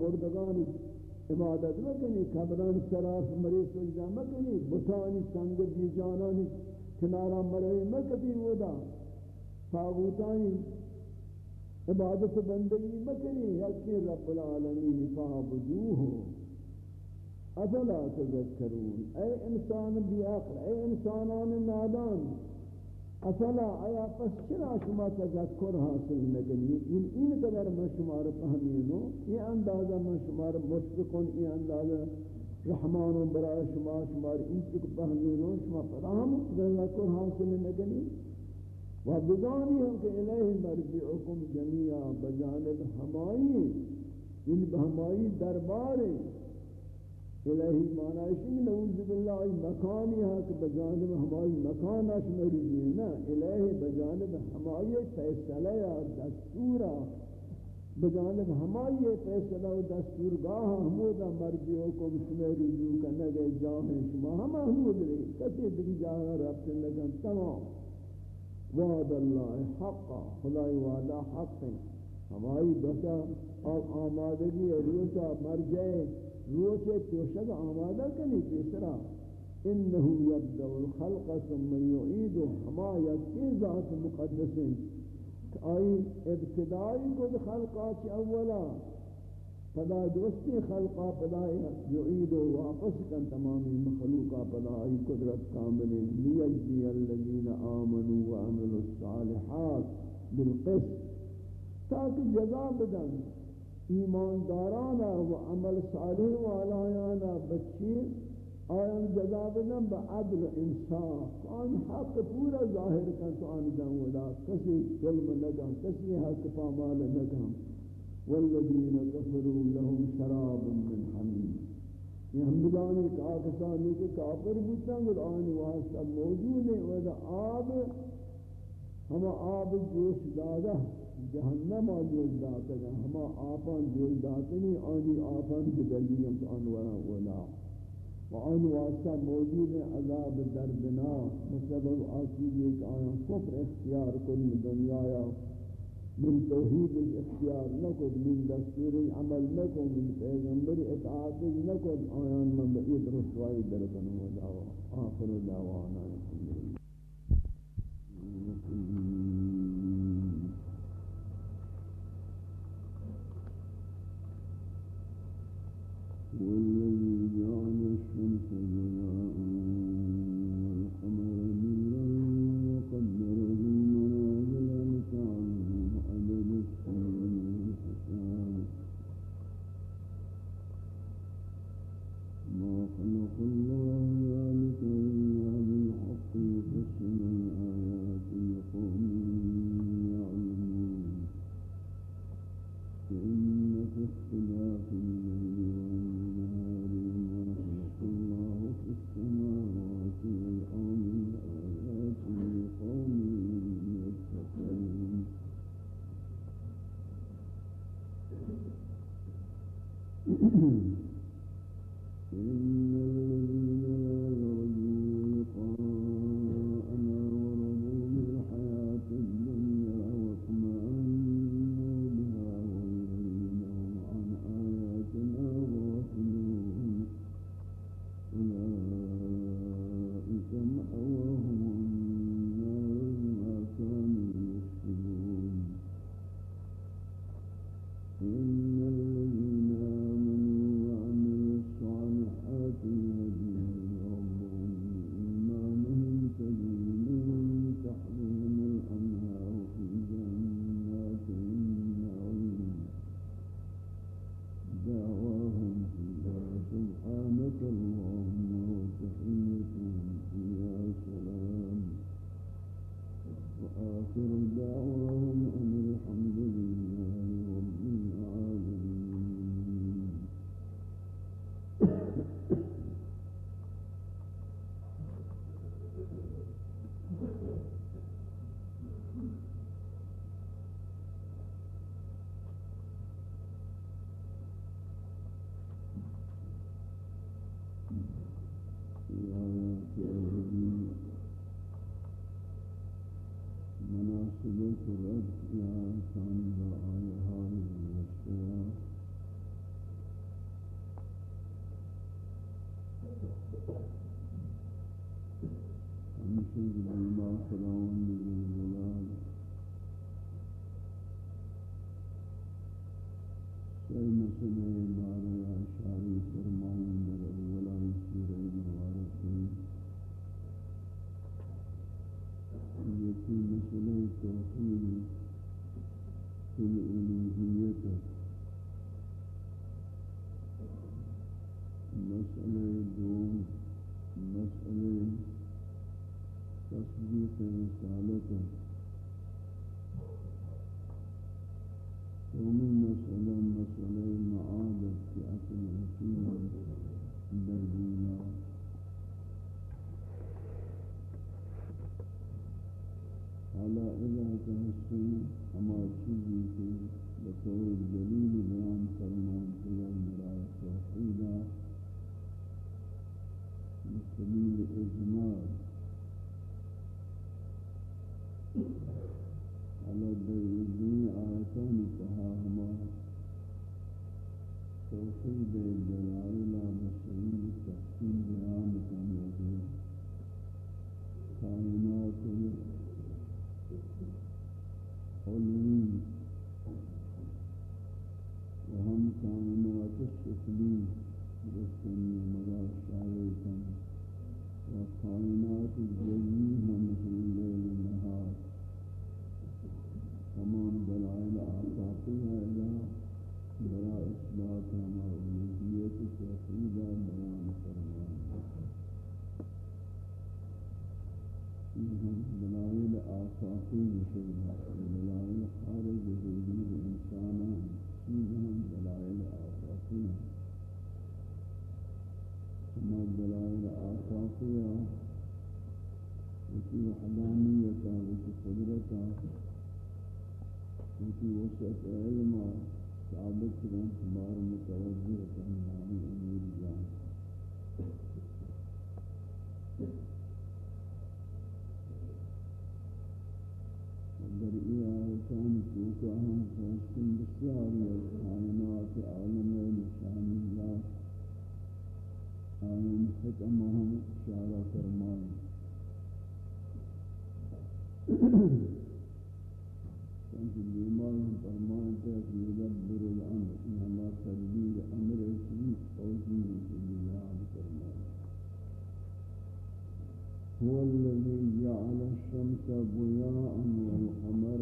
مردگان عبادت مکنی قبران شراف مریض سجدہ مکنی بطانی سنگ بیجانانی کنارا مروی مکبی ودا تاغوتانی عبادت بندگی مکنی یکی رب العالمین فعبدوہو افلا تذکرون. اے انسان بیاقل اے انسانان نادان، افلا، آیا پس چرا شما تذکر حاصل نگنی ان این قدر من شما را فهمینو یہ اندازہ من شما را مشفقون یہ اندازہ رحمان برای شما شما را این چک فهمینو شما فراہم تذکر حاصل نگنی و بدانی ہم کہ الہ مرجعکم جميعا بجانب ہمائی ان بہمائی دربار الہی معنی ہے نعوذ باللہ مکانی ہے کہ بجانب ہماری مکان اش مرجی نا الہی بجانب ہماری فیصلہ یا دستور. بجانب ہماری فیصلہ و دستور. گاہ مرجیوں کو شما رجوع کرنے گئے جاہیں شما. ہم حمود رہے کسی دری جاہاں ربط لگن تمام. وعد اللہ حقا خدای وعدہ حق. ہیں ہماری بسا اور آمادگی روچہ مرجع. روچے توشد آمادہ کنی تیسرا، انہو یبدع الخلق ثم یعید ہما یکی ذات مقدس آئی ابتدائی کو خلقا چی اولا، پدا درستی خلقا پدا یعید و واپس کن تمامی مخلوقا پدا آئی قدرت کامل لیجزی الذین آمنوا وعملوا الصالحات بالقسط، تاکہ جزا بدن۔ ایماندارانا و عمل صالح والایانا بچی، آیان جزاب نم با عدل انصاف. آن حق پورا ظاہر کن تو آن دنودا کسی ظلم نگم، کسی حق پامال نگم. والذین کفروا لهم شراب من حمیم. یہ ہمدانی کافسانی کے کافر بودتا اور آن واسطہ موجود ہے وہ آب ہم آب جوش دادا جہنم آجوز داتا گا ہما آپان جوز داتا نہیں آنی آپان بدلیم تو انورا ولا۔ و آن واسطہ موجود عذاب دردنا مسبب آسیب ایک آیا، کفر اختیار کن دنیا یا۔ من توحید اختیار نکد من دستور عمل نکد من پیغمبر اطاعت نکد آیان من بئید رسوائی درکن و دعوا آخر دعوانا والذي Mm-hmm. کائنات عالم نشانیات آیان حکم ہم اشارہ فرمائیں چونکہ بیمار ہم فرمائیں کہ یدبر الامر انما تدبیر أمر اسی فوجی بیان فرمائیں هو الذي جعل الشمس ضياء والقمر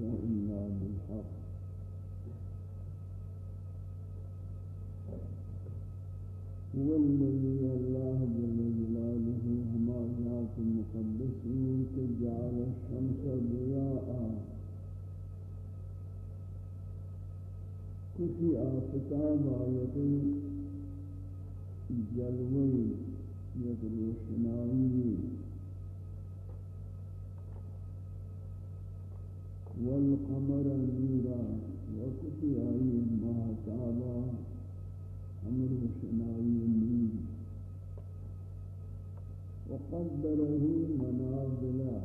ذلك إلا بالحق هو الذي الله جل جلاله هما ذات المقدسين تجعل الشمس ضياء. كفي آفتاب آية جلوي يدروشنائي والقمر نورا وقتی آئی محتابا ہم روشنائی نور وقدره منازلا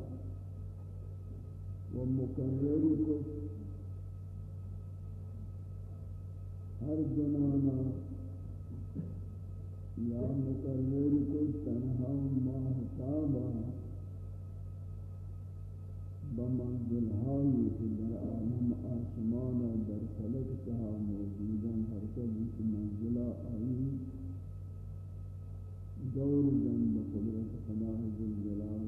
ومكرركم ہر جنانا یا مقرر کو تنہا بمنزل هایی که در عالم آسمان در فلک تها موجودن، هر کسی منزل آئی دور جن بقدرت خدا جلال.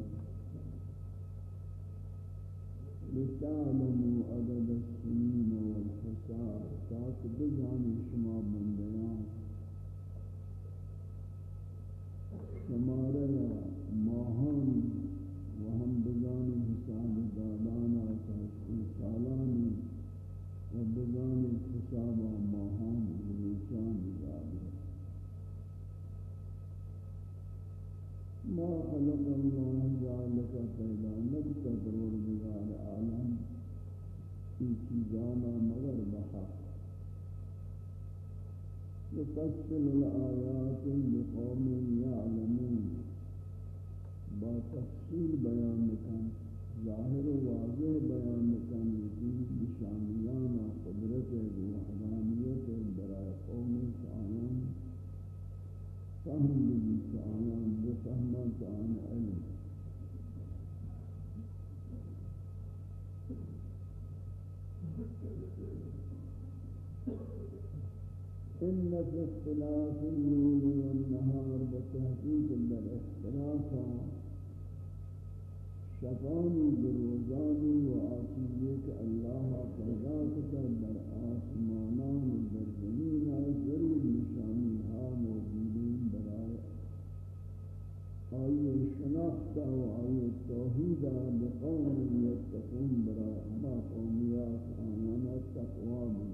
لتعلموا عدد السنين والحساب تاک بجانی شما بندیان. شمارہ حساب دادانا تحسن سالانی و بزان حساب ماهان بلوچان دادا ما خلق الله ذلك پیدا نبتا پروردگار عالم، این جانا مگر بحق. يفصل الآيات لقوم يعلمون با تفصیل بیان کن. ظاہر و واضح بیان کن دین نشانیان قدرت وحدانیت برای قوم آیان فهم بھی آیان بفهمت آن علم. إن في اختلاف الليل والنهار بتحقيق الاختلاف شفانی بروزانی و آسیزی کہ اللہ پیدا کتا در آسمانان و در زمین آئی ضرور نشانی ها موجودین برای آئی شناختا و آئی توحیدا بقوم یتقون برای اما قومیات آنانا تقوی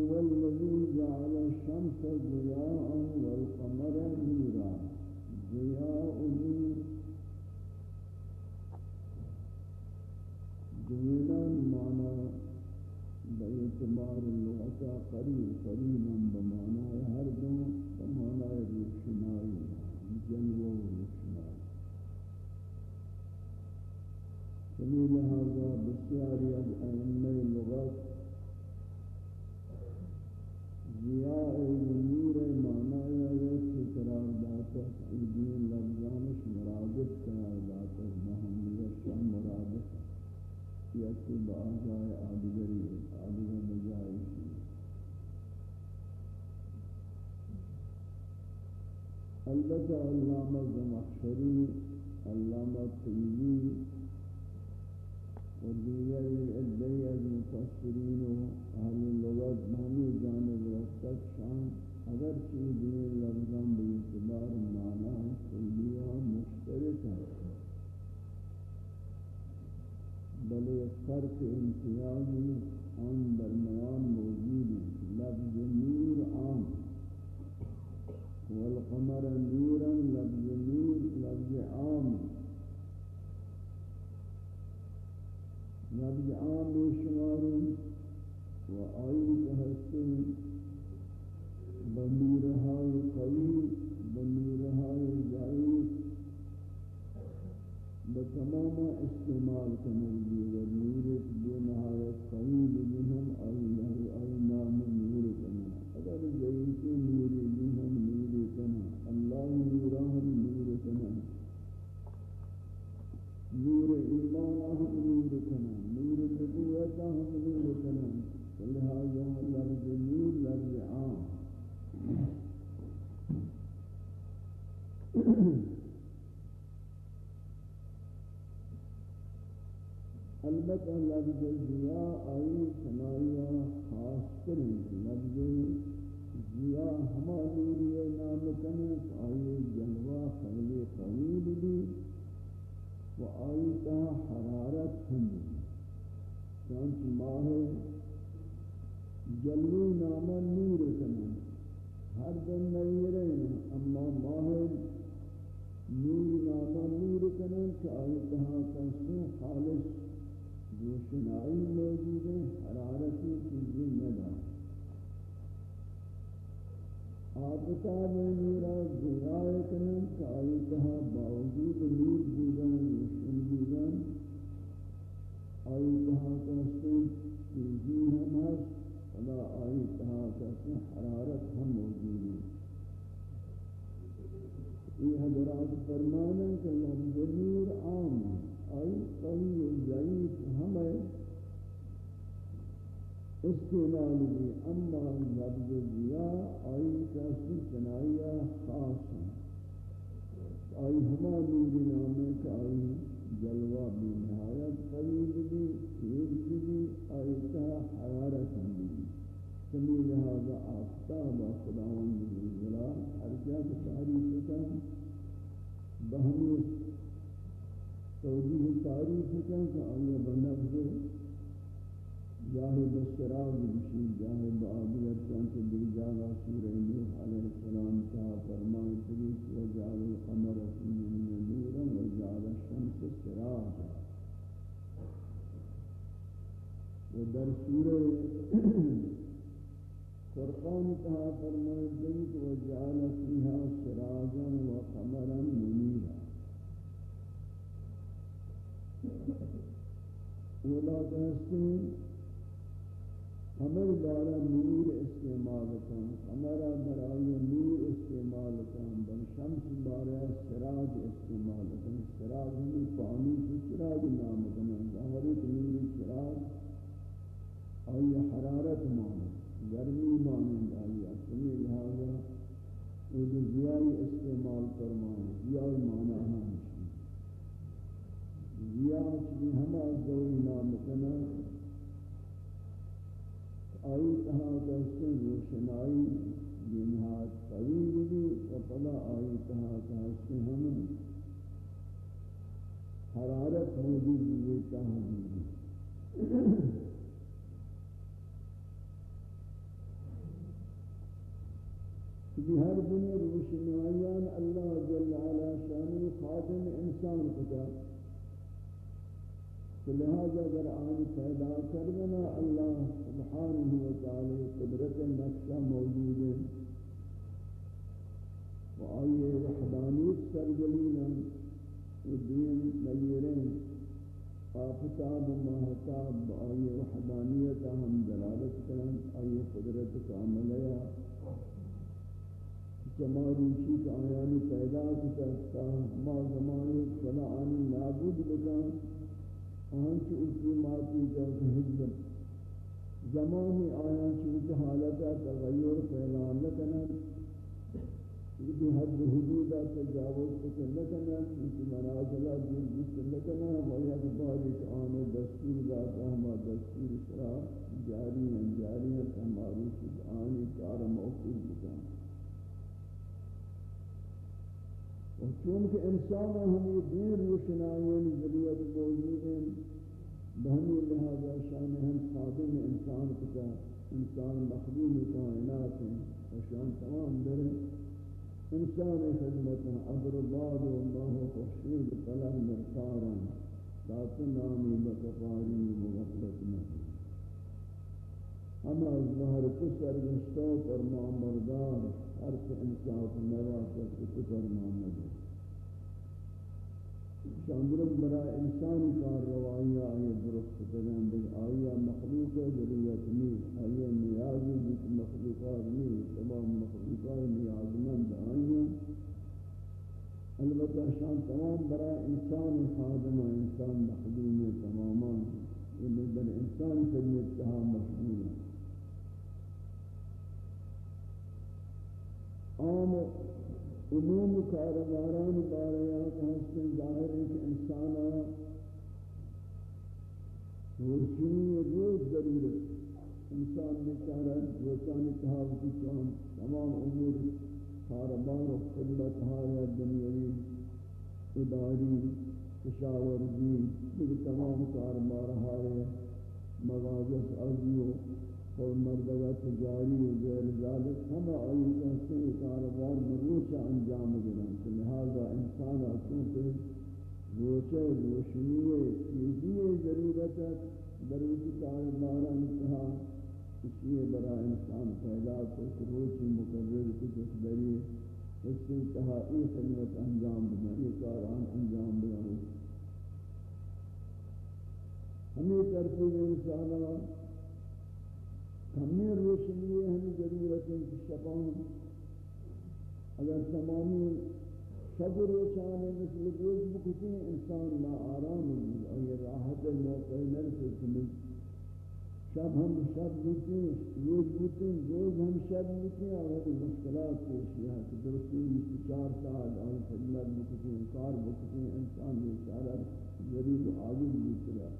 هو الذي جعل الشمس ضياء والقمر نورا. ضياء ضياء معنى باعتبار اللغة قريب قريبا بمعنى هر بمعنى روشنائی جلوة روشنائی. سبيل هذا بسياري أئمة اللغات ضیاء نور معنی ہے کہ قرار داتا دین لفظانش مرادف قرار داتا محمد شاہ مرادف یا بآزائے آدگری آدگر البتہ علامہ زمخشری، علامہ طیبی ادعی از مفسرین و اہل اللغت معنی جانب رفتک شان اگر چیز دین لفظان بے اعتبار معنی کلیہ مشترک ہے، بلے فرق امتیازی ان درمیان موجود لفظ نور عام والقمر نورا، لفظ نور، لفظ عام۔ لفظ عام شمار و آئی ہستے بنورهای قوی بنورهای ضعیف بتمام استعمال کنندی و نور البتہ لفظ ضیاء آئی سنائیہ خاص کریں لفظ ضیاء ہما نوری نام کنک آئی جلوہ خیل قویل بھی و آئی کا حرارت ہم چانچ ماہ جلوی نام نور کنن ہر دن نیرے اما ماہ نور نام نور کنن کہ آئی کہاں کسو خالص روشنائی موجود ہے حرارتی چیزیں ندا آبتا میں نورا ضیاء کنن کہ آئی باوجود نور بودن، روشن بودن آئی کہاں کسو چیزیں ہم ہست فلا آئی کہا کہ حرارت ہم موجود ہے یہ حضرات فرمانا کہ لفظ نور عام آئی قوی و ضعیف ہمیں استعمال بھی اما لفظ ضیاء آئی کسی کنائیہ خاص ہے آئی ہما نور نامے کہ آئی جلوہ بھی نہایت قریب بھی تیز بھی آئی کہا حرارت بھی سمی لہذا آفتاب خداوند جلال ہر کیا کہ بہمی توجیہ تعریف کا کہ آیا بنفذ جاہی بسراغ بشی جاہی بآبیت چانچ دیگ جاگا سورہ نوح علیہ السلام تا فرمائے تریس و جعل القمر فیہن نورا و جعل الشمس سراغا و در سورہ فرقان تا فرمائے تریس و جعل فیہا سراغا و قمرا منیرا۔ اولا کہتے ہیں قمر دارا نور استعمال کن قمر برای نور استعمال کن بل شمس بارا سراج استعمال کن، سراج ہمی پانی سے سراج نام کن ظاہرت نور سراج آئی حرارت مانا گرمی مانا آئی اصلی لہذا وہ زیائی استعمال فرمائے زیائی مانا ہم یعنی زیائی چلی ہما زوئی نام کنا آئی تہا کہتے روشنائی جنہات طویل بھی و پدا آئی تہا کہتے ہم حرارت موجود بھی تہا بھی کہ ہر دنیا روشنائیان اللہ جل علا شانی خادم انسان خدا کتا لہذا اگر آنی پیدا کردنا اللہ سبحانہ وتعالی قدرت نقشہ موجود ہے و آئیے وحدانیت سرگلینا و دین نگیریں آفتاب و ماہتاب آئیے وحدانیت ہم دلالت کریں آئیے قدرت کاملیا چماروچی کا آیانی پیدا کتا ما زمانی فلا آنی نابود بکان آنچ اصوماتی جو حضرت زمانی آیا چونکہ حالتا تغیر فیلان لکنن چونکہ حد حدودہ تجاوز کتن لکنن چونکہ منازلہ دور جس لکنن و یک بارک آن دستور داتا ہما دستور سرا جاری ہیں جاری ہیں ہماری چیز آنی کار موقف بکن اور چونکہ انسان ہمیں دیر روشنائیوں ضرورت موجود ہیں بہنی لہذا شان ہم خادم انسان کتا، انسان مخدوم کائنات ہیں اور شان تمام در انسان خدمت عبر اللہ اللہ خشید طلب مرکارا ذات نامی بکفاری مغفلت نہیں ہم از ظاہر کسر گشتو پر معمردار حرف انصاف نواسط کفر محمد شاندرم برا انسان کار روائیہ آئیے درست کریں بل آئیہ مخلوق ضرورت نہیں آئیہ نیازی جس مخلوقات نہیں تمام مخلوقات نیازمند آئیہ البتہ شان تمام برا انسان خادم انسان مخدوم تماما یہ یعنی در انسان خدمت کہا مشغول ہے عام عموم کارباران بارایات ہستن ظاہر ہے کہ انسان روشنی روز ضرورت انسان بیچارہ روزانی تحاوتی کام تمام امور کاربار و خدمت ہایا دنیاوی، اداری، کشاورزی دیکھ تمام کاربار ہایا مغازت عزیو اور مردگا تجاری و غیر ذالک ہم آئی کہتے ہیں کاربار مروچہ انجام گرن کہ لہذا انسان آسوں پہ روچہ روشنی چیزی ضرورت ہے دروچی کاربار انتہا، اس لیے برا انسان پیدا کو روچی مقرر کی دری اس سے انتہا ای خدمت انجام بنا یہ کاران انجام بنا ہمیں کرتے ترتیب انسانہ ہمیں روشنی ہے، ہمیں ضرورت ہے کہ شفاہم اگر تمامی شب روشان ہے مثل روز بکتی انسان لا آرام ہوئی اور یہ راحت موقع نرسے سمجھ شب ہم شب بکتی روز بکتی روز ہم شب بکتی اور ہمیں مشکلات پیش ہے کہ درستی مثل چار سال اور خدمت بکتی کار بکتی انسان یہ سارا ذریب عاجز بکتی ہے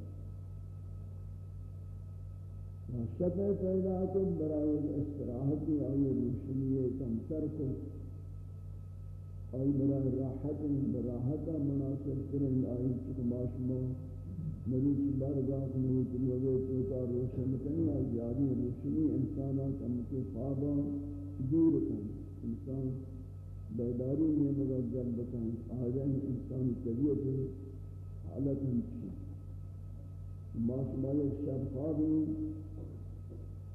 شفع پیدا کن برای استراحتی آئی روشنی کم تر کو آئی برای راحت براحت مناسب کریں آئی چکم آشما مریض بارگاہ میں تلوے تو کا روشن کنی اور جاری روشنی انسانوں کا مکے خوابوں دور کن انسان بیداری میں مگر جب بکن آجائیں انسان طبیعت حالت ہم چی ماشمال شب خواب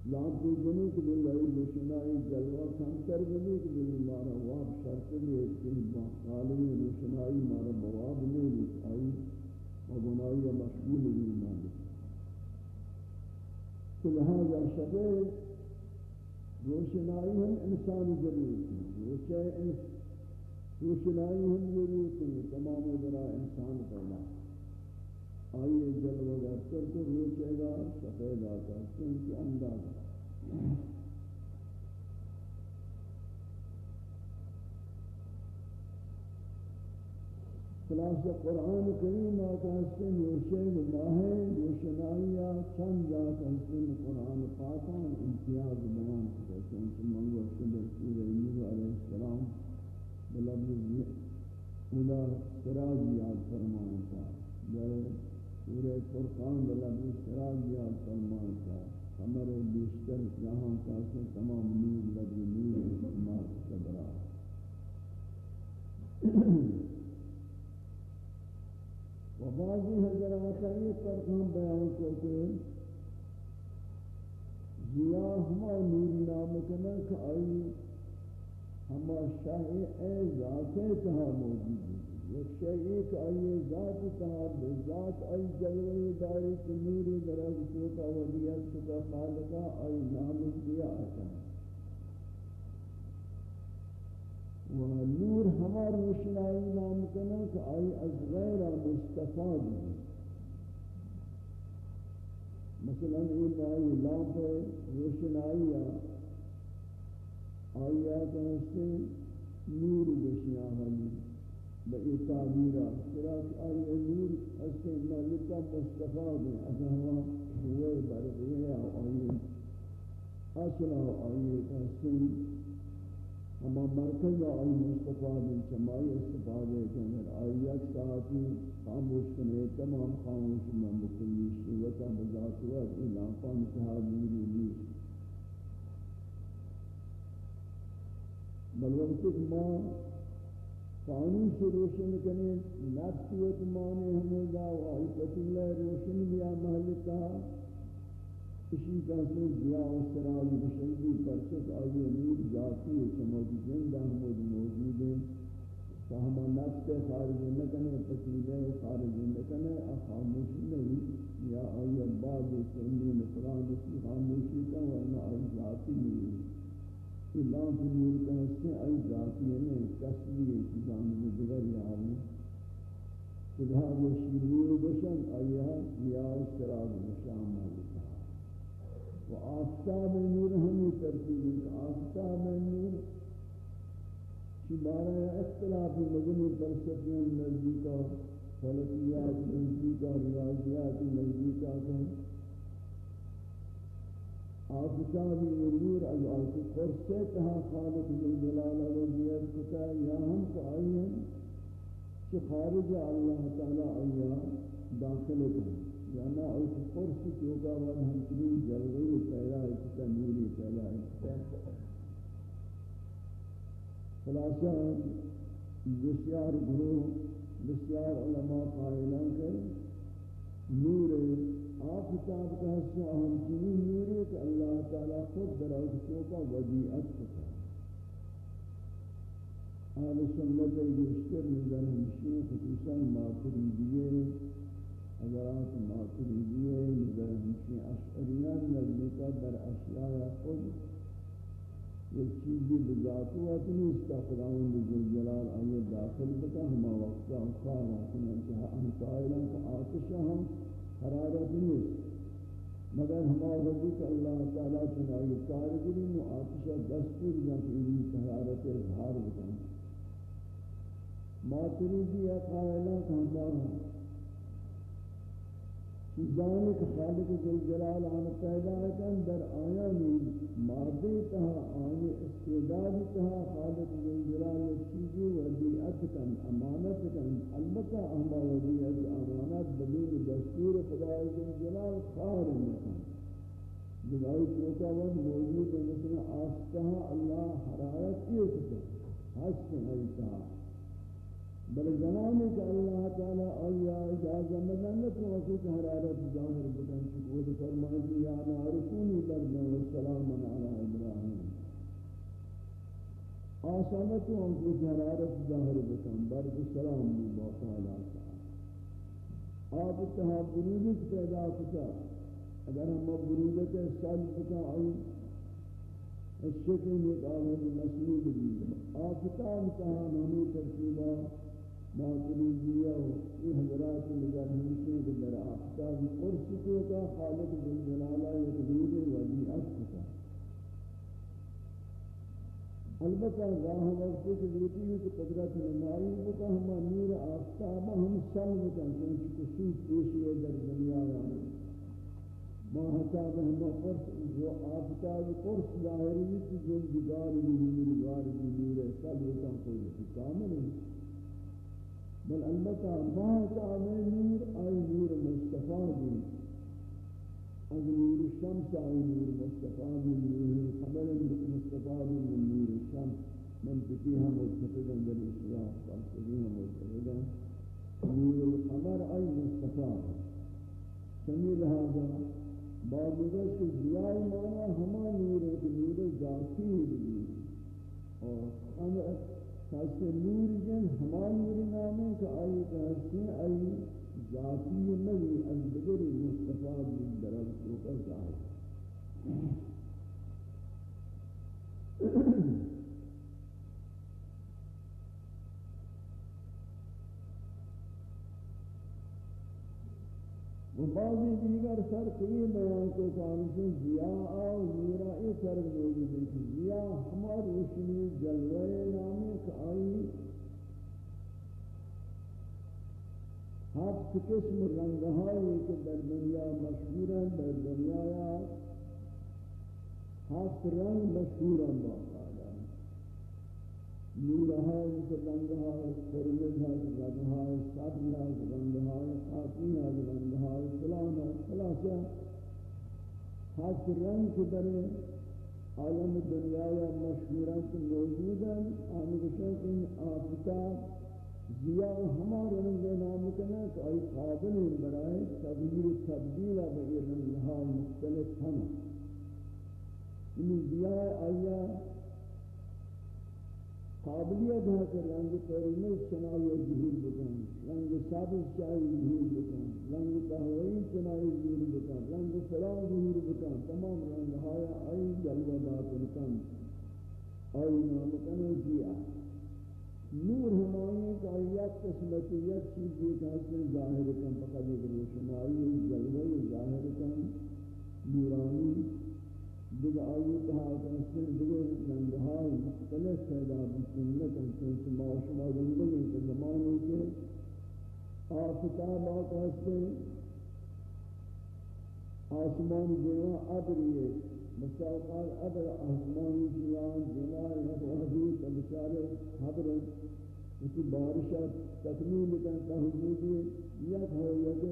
لام کو جنی کہ باللہی روشنائی جلوہ کمتر بلی کہ بلی مارا واب شرط لیے کہ خالی روشنائی مارا بواب لیے آئی و گناہی مشغول بھی مالک تو لہذا شبه روشنائی ہم انسان ضرورت ہے روشنائی ہم ضرورت ہے تمام برا انسان پیدا. آئیے جلوہ گر کر تو روچے گا، سفید آتا کیونکہ اندازہ۔ خلاص قرآن کریم آتا ہے نوشے اللہ ہے روشنائیہ چند ذات حسن قرآن پاکان امتیاز بیان کرتے ہیں۔ چونکہ منگو صدر سورہ نور علیہ السلام بلبز یعنی اولا سراج یاد فرمانتا در سورہ فرقان بلبز سراج یاد فرمانتا ہمارے بیشتر جہاں کا سے تمام نور لبز نور استعمال صدرہ و بعضی حضرات یہ فرقان بیان کرتے ہیں ضیا ہما نوری نام کنا کہ آئی ہما شاہ اے ذات تہا موجود ہے۔ ایک شاہ کہ آئی ذات تہا بذات آئی جلوہ داری کہ نوری درہ کا ولیت کا خالقہ آئی نام ضیا آتا ہے۔ و نور ہمار روشنائی نام کنا کہ آئی از غیر مستفاد ہے۔ مثلا این آئی لامپ روشنائی آئی آتا ہے نور بشیاں ہمی بئی تعبیرہ چراک آئی نور اس سے مالکہ مستفاد ہے اگر ہوا ہوئے برغیہ آئی اصلا آئی کہتے ہیں اما مرکز آئی مستفاد چمائی استفادے کہ اگر آئی ایک ساعتی خاموش کنے تمام خاموش من بکلی شیوتا بذات وقت الانفا متحاد میری نیس بل وقت قانون سے روشن کنے نفس و اتمانے ہمیں دا و آئی پتلہ روشن بیا محلتا کسی کا سے دیا و سراج بشری پرچت آئی نور ذاتی ہے کہ موجود زندہ موجود ہیں. تو ہم نفس خارج نہ کرنے تسلیلے خارج نہ کرنے خاموش نہیں. یا آئی بعض سنی نفران کی خاموشی کا ورنہ آئی ذاتی نہیں. اللہ کی نور کا حصے آئی ذاتی ہے کسبی ہے چیزان میں دیگر یار ہے لہذا شیر بشن آیا یا سراج بشامل و آفتاب نور ہمیں ترتیب آفتاب نور کی بارہ اختلاف مدنی فلسفیان نزدیکا فلکیات نزدیکا ریاضیات نزدیکا کا آفتاب نور از آتی قرصے تہا خالق جلال و بیاد کتا یا ہم کو آئی ہیں کہ خارج اللہ تعالی آیا داخل کریں جانا اس قرص چوکا ون ہمچنی جلوی پیدا ہے نوری پیدا ہے خلاصہ بسیار گروہ بسیار علماء قائلان کے نور آفتاب کا حصہ ہم ہمچنی نوری کہ اللہ تعالیٰ خود در اس وضیعت کتا اہل سنت گشتر نظر ہمشی خصوصا ماتریدیے۔ حضرات ماتریدیه در ہمشی اشعریان نزدیکا در اشیاء خود ایک چیزی بذاتوات نیست خداوند ذوالجلال آئیے داخل بتا، ہما وقتا خواہ چنانچہ ہم قائلوں کا آتشہ ہم۔ حرارت نیست مگر ہما وقتی کہ اللہ تعالیٰ چنائی کارگری و آتشہ دستور یا کہ حرارت اظہار بکن. ماتریدی قائلہ کا ہمارا چیزانی کہ خالق جل جلال آن پیدا کن در آیانی مادی تہا آنی استعداد تہا خالق من جلال چیزی ودیعت کن، امانت کن. البتہ اما ودیعت امانت بدون دستور خدای من جلال خار مکن جلائی چوکا ود موجود ہے مثل آستہا اللہ حرارت ایک کن حسن ایتہا بل زمانے کہ اللہ تعالی آیا اجازہ مدنت وقت حرارت ظاہر بدن شکود فرمائے یا نارکونی بردا والسلام علی ابراہیم. آسانت ہم کو حرارت ظاہر بدن برد سلام با تعالی آپ اتہا برودت پیدا کتا۔ اگر ہم برودت سال کتا آئی الشکل ایک آمد مسلوب دیئے آپ اتہا ہمیں ترکیبہ باطلیزیہ و یہ حضرات نگر ہمشے کے در آفتاب قرص کو کا خالق بن جلالہ یقدود ولیعت کا البتہ ظاہر وقت کے لیتی ہے کہ قدرت نمائی بکا ہما نور آفتاب ہم سلم کا چونچہ کسوف پیشی ہے در دنیا آنے ما حساب ہما قرص، جو آفتاب قرص ظاہری ہے جو جگار بھی نور گار بھی نور سلم کا کوئی کامل ہے بل البتہ ما تعالی نور آئی نور مصطفیٰ دی از نور الشمس آئی نور مصطفیٰ دی نور قبل مصطفیٰ من نور الشمس. منطقی ہم متفقا در اسراء فلسفی ہم متفقا نور القمر آئی مصطفیٰ. سمی لہذا بعض اگر کہ زیائی مانا ہما نور ہے کہ نور ذاتی ہی بھی اور خاصے نور جن ہمان نور نامے کا آئی کہتے ہیں آئی ذاتی نبی از دگر مصطفیٰ بن درد کو کا ظاہر و بعضی دیگر فرق یہ بیان کو کامشن ضیاء و نورا یہ فرق موجود ہے کہ ضیاء ہمار روشنی جلوہ نامی کہ آئی ہفت قسم رنگہائی کہ در دنیا مشہور ہیں، در دنیا ہفت رنگ مشہور ہیں باقا نورها رنگها فرمها رنگها صبرها رنگها خاطیها رنگها فلان خلاصہ خاص رنگ کے در عالم دنیا یا مشہورات موجود ہیں۔ آمدشہ کہ آفتاب ضیاء ہمارے رنگ نام کنا کہ آئی قابل برائے تغییر تبدیل بغیر رنگها مختلف ہم ان ضیاء آیا قابلیت ہے کہ رنگ پرنے چنائی ظہور بکن رنگ سابق چاہی ظہور بکن رنگ تحوئی چنائی ظہور بکن رنگ سلام ظہور بکن تمام رنگ ہایا آئی جلوہ دات بکن آئی نام کن جیا نور ہمائیں کہ یک قسمت یک چیز یہ کہ ظاہر کن، فقط ایک روشنائی، جلوہ ظاہر کن، نورانی دیگر آیت ها کنسل دیگر رنگهای مختلف پیدا بکنه کنسل شما شما زندگی که زمانی که آفتاب آقا آسمان جنا ابریه مساقال ابر آسمان جیان جنار حدود بچارے حبر اسی بارشہ تکمیل کن تحجودی یک ہو یک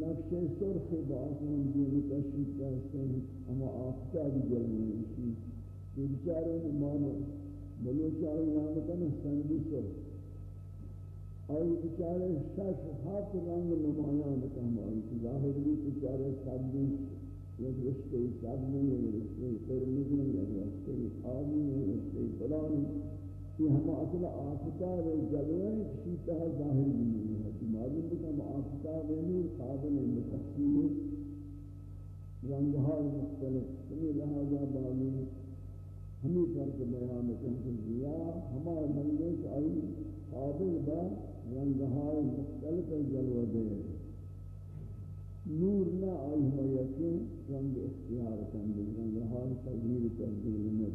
نقش سرخ با آسمان دیو تشریف کرتے ہیں۔ اما آفتاب جلوی اسی کہ بچارے امام بلوچائی نام کنا سنگی سرخ آئی بچارے شش ہاتھ رنگ نمایاں کم آئی۔ ظاہر بھی بچارے سبزی یک رشتے سبزی یک رشتے قرمزی یک رشتے آبی یک رشتے فلانی کہ ہم اصل آفتاب جلوہ کسی طرح ظاہر نہیں ہے۔ کہ معلوم ہے کہ ہم آفتاب نور قابل متقسیم رنگہا مختلف سمی لہذا بالی ہمیں فرق بیان کہ ضیاء ہمارے بندے سے آئی قابل با رنگہا مختلف جلوہ دے۔ نور نہ آئی ہمیں یقین، رنگ اختیار کرنے رنگہا تغییر تبدیل نہ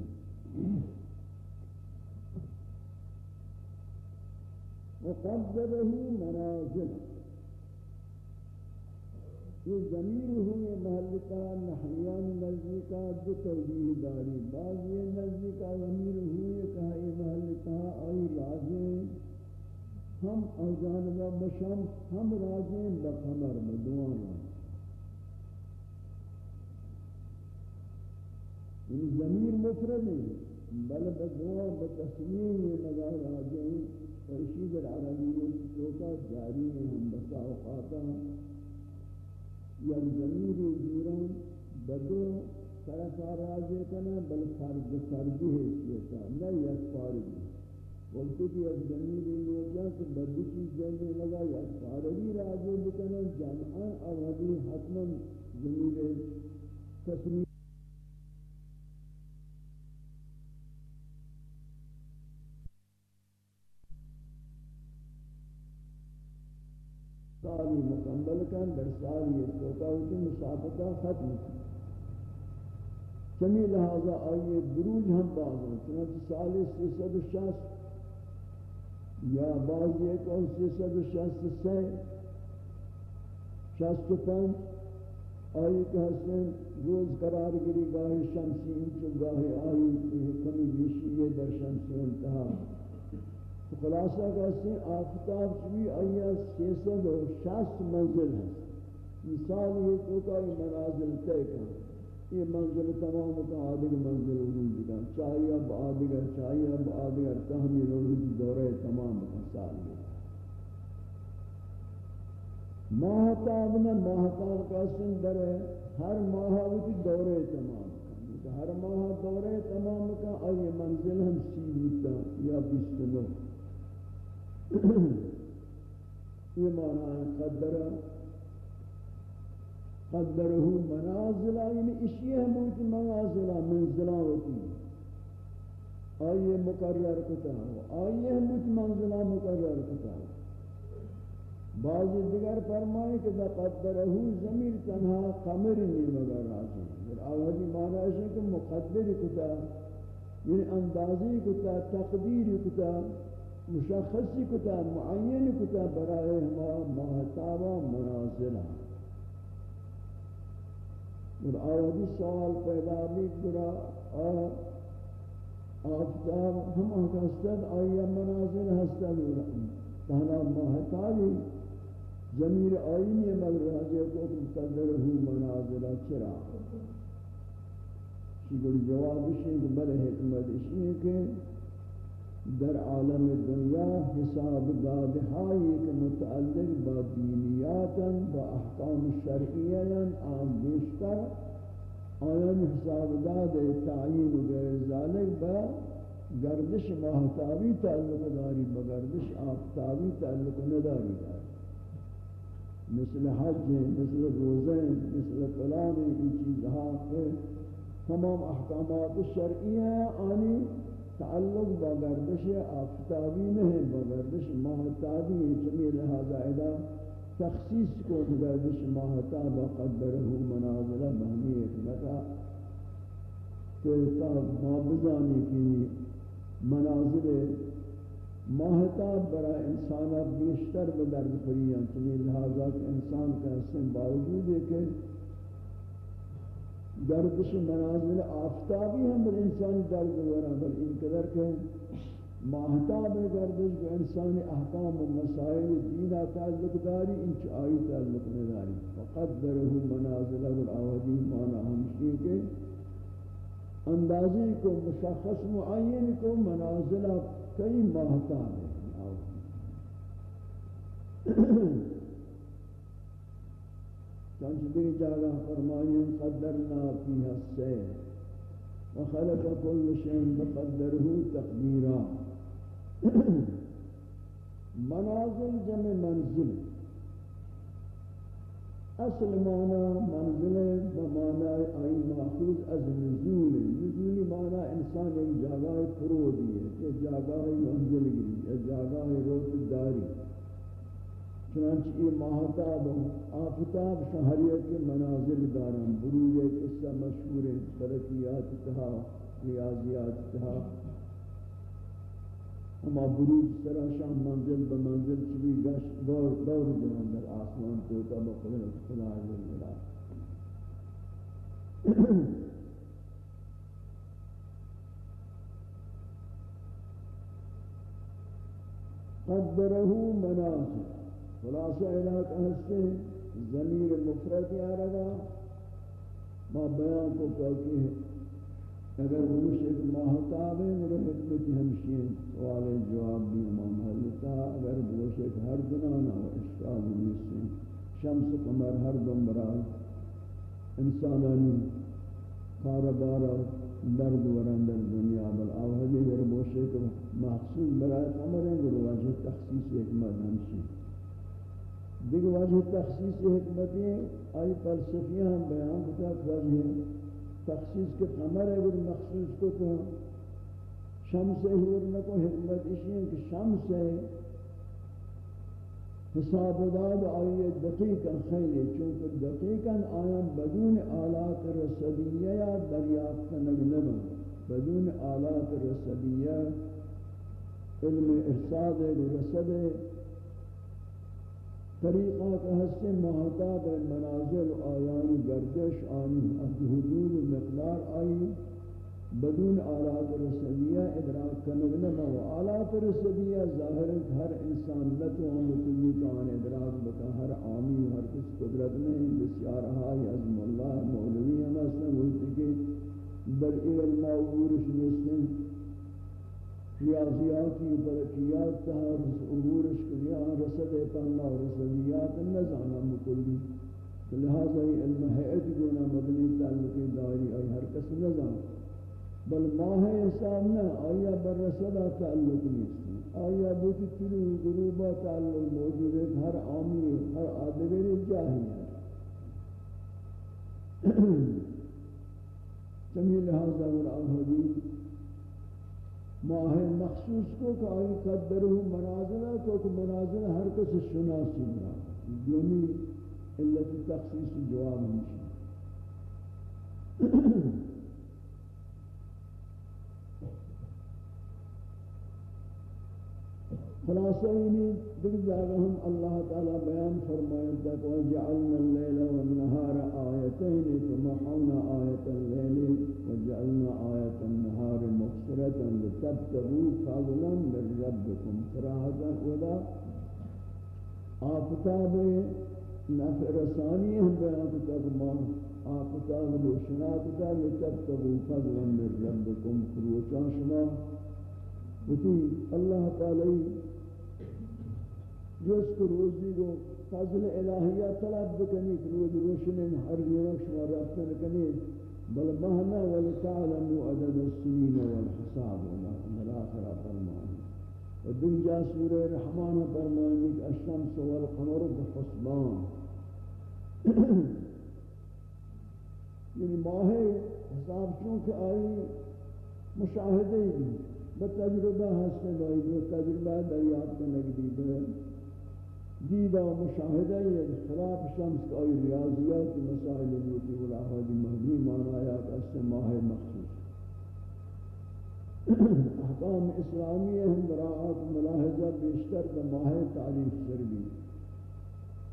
وقدره منازل. یہ ضمیر ہوئے محل کا نحیان نزدیکا دو توجیہ داری. بعض یہ نزدیکا ضمیر ہوئے کہا یہ محل کا آئی راجیں ہم اجانبا بشم، ہم راجیں بقمر بدوان راجیں یعنی ضمیر مفرد ہے بل بدوا بتسمیم یہ لگا راجیں فرشید العربی چوکا جاری ہے ہم بسا اوقاتا یا ضمیر جوران بدو طرف راجے کنا بل فرد فردی حیثیتا نہ یک فارغی وقتی کہ یک ضمیر لوگا کہ بدو چیز جانے لگا یک فارغی راجے بکنا جمعا اور حدی حتما ضمیر تسمیم سالی مکمل کن در سالی توقع ہوتی مسابقہ ختم کی چمی لہذا آئیے بروج ہم باز ہیں، چنانچہ سالی سی سد شست یا باز ایک اور سی سد شست سے شست پنچ آئی کہ حسن روز قرار گری گاہ شمسی انچو گاہ آئی کمی بیشی یہ در شمسی انتہا خلاصہ کہتے ہیں آفتاب چوی آیا سیسد و شاست منزل ہے مثال یہ تو کہ منازل تے کر یہ منزل تمام کا آدھگ منزل وجود کا چاہیے اب آدھگر، چاہیے اب آدھگر۔ تحمیل وجود دورے تمام مثال ہے ماہتاب نہ ماہتاب کا سندر ہے۔ ہر ماہ وچ دورے تمام کا ہر ماہ دورے تمام کا آئی منزل ہم سی یا بیس یہ معنی ہے قدر۔ قدره منازل یعنی اشیاء موت منازل منزلہ ہوتی آئیے مقرر کتا ہو، آئیے موت منزلہ مقرر کتا ہو۔ بعض دیگر فرمائے کہ دا قدره زمین تنہا قمر نہیں مگر راجی۔ اور آوازی معنی ہے کہ مقدر کتا یعنی اندازی کتا، تقدیر کتا، مشخصی کتا، معین کتا برائے ہما محتابہ منازلہ۔ اور آوازی سوال پیدا بھی برا آفتاب ہم ہستد آیا منازل ہستد تہنا محتابی زمیر آئینی مگر راجے کو قدر ہو منازلہ چرا۔ شکر جواب شیخ بل حکمت اشیئے کہ در عالم دنیا حساب داد ہائی کہ متعلق با دینیاتا با احکام شرعیاں آم بیشتر. آیان حساب داد تعیین و غیر ذالک با گردش محتابی تعلق داری، با گردش آفتابی تعلق نداری. داری مثل حج، مثل روزیں مثل فلان، این چیزها تمام احکامات شرعیہ آنی تعلق با گردش آفتابی نہیں با گردش ماہتابی چمی لہذا ادا تخصیص کو گردش ماہتاب قدره منازلہ بہمی حکمتا کہ تا مابزانی کی منازل ماہتاب برا انسان بیشتر بدرد پریان چمی یعنی لہذا انسان کا حسن باوجود ہے کہ گردش منازل آفتابی ہم بل انسانی درد ورہ بل انقدر کہ ماہتاب گردش کو انسانی احکام و مسائل دینہ تعلق داری انچ آئی تعلق نداری. فقدره منازل والعوادی مانا ہمشی کے اندازی کو مشخص معین کو منازل کئی ماہتاب ہے چنچ دیگه جاگہ فرمائیں قدرنا فیها السیر وخلق كل شيء بقدره تقديرا منازل جمع منزل. اصل معنی منزل بمعنی آئی ماخوذ از نزول. نزول معنی انسان ایک جاگہ پرو دیئے ایک جاگہ منزل گری ایک جاگہ روت داری چنانچہ یہ ماہتاب آفتاب شہریت کے منازل داران، بروج ایک قصہ مشہور ہے برکیات تہا، ریاضیات تہا۔ اما بروج سرا شام منزل بمنزل چبی گشت دور دور جنان در آسمان توتا بقدرت خدا عزیز جلال. قدره مناسب خلاصہ علاقہ ہستے ضمیر مفرد یا رگا ما بیان کو کہتے ہیں، اگر روش ایک محتاب ہے میرے حکمت ہمشین سوال جواب بھی امام حلتا اگر روش ایک ہر دنانا و اشتاب نیسے شمس قمر ہر دن برای انسانانی کاربارا درد ورندر دنیا، بل آوہدی اگر روش ایک محصول برای قمر ہے گروہ وجہ تخصیص ایک حکمت ہمشین دیگر وجہ یعنی تخصیص حکمت آئی فلسفیہ ہم بیان کتا وجہ تخصیص کے قمر ہے مخصوص کو تو شمس ہور نہ کو حکمت اسی ہے کہ شمس ہے حساب داد آئی دقیقا خیلی چونکہ دقیقا آیا بدون آلات رسدیہ یا دریافت نگنبا بدون آلات رسدیہ علم احساد رسد طریقہ کا حسن محتاب منازل آیان گردش، آنی حدود و مقدار آئی بدون آلات رسدیہ ادراک کنگنما و آلات رسدیہ ظاہر ہر انسان لتو ہم کلی کان ادراک بکا ہر عامی ہر کس قدرت نہیں بسیار ہائی عظم اللہ مولوی ہم اصلا ہوتی کہ در علم معورش نسن ریاضیاتی برکیات تہار امورش کنیا رسد پانا رسدیات نزانا مکلی لہذا یہ علم حیعت گونا مدنی تعلقی داری آئی ہر کس نزانا بل ماہ حساب نہ آیا بر رسدہ تعلق نہیں آیا بوتی تلو گروبہ تعلق موجود ہے ہر عامی ہر آدگر جاہی ہے چمی لہذا والعبدی ماہ مخصوص کو کہ آئی قدر ہوں منازلہ کو کہ منازلہ ہر کس شناسی مرا دومی یعنی علت تخصیص جواب ہمشی خلاصہ انہی دیکھ جاگہ ہم اللہ تعالی بیان فرمائے تک وجعلنا اللیل والنہار آیتین فمحونا آیت اللیل وجعلنا آیت النہار مبصرتا لتبتغوا فضلا من ربکم صراحتا ودا آفتاب نفع رسانی ہم بیان تک ما آفتاب روشنات تا لتبتغوا فضلا من ربکم فروچان شما. وتی اللہ تعالی جس کو روزی کو فضل الہیہ طلب بکنی روز روشن ہر جگہ شما رفتہ کنی بل مہنا ولتعلموا عدد السنین والحساب ولا الاخرہ فرمانی و دنجا سورہ رحمان فرمانی الشمس والقمر بحسبان. یعنی ماہ حساب چونکہ آئی مشاہدے بھی، بتجربہ حسن آئی، بتجربہ دریافت نگدی بے. دیدہ و مشاہدہ یہ خلاف شمس کا آئی ریاضیات مسائل الوتی والآہد مہدی معنی کہ اس سے ماہ مخصوص. احکام اسلامی ہم براعات ملاحظہ بیشتر کا ماہ تعریف سر بھی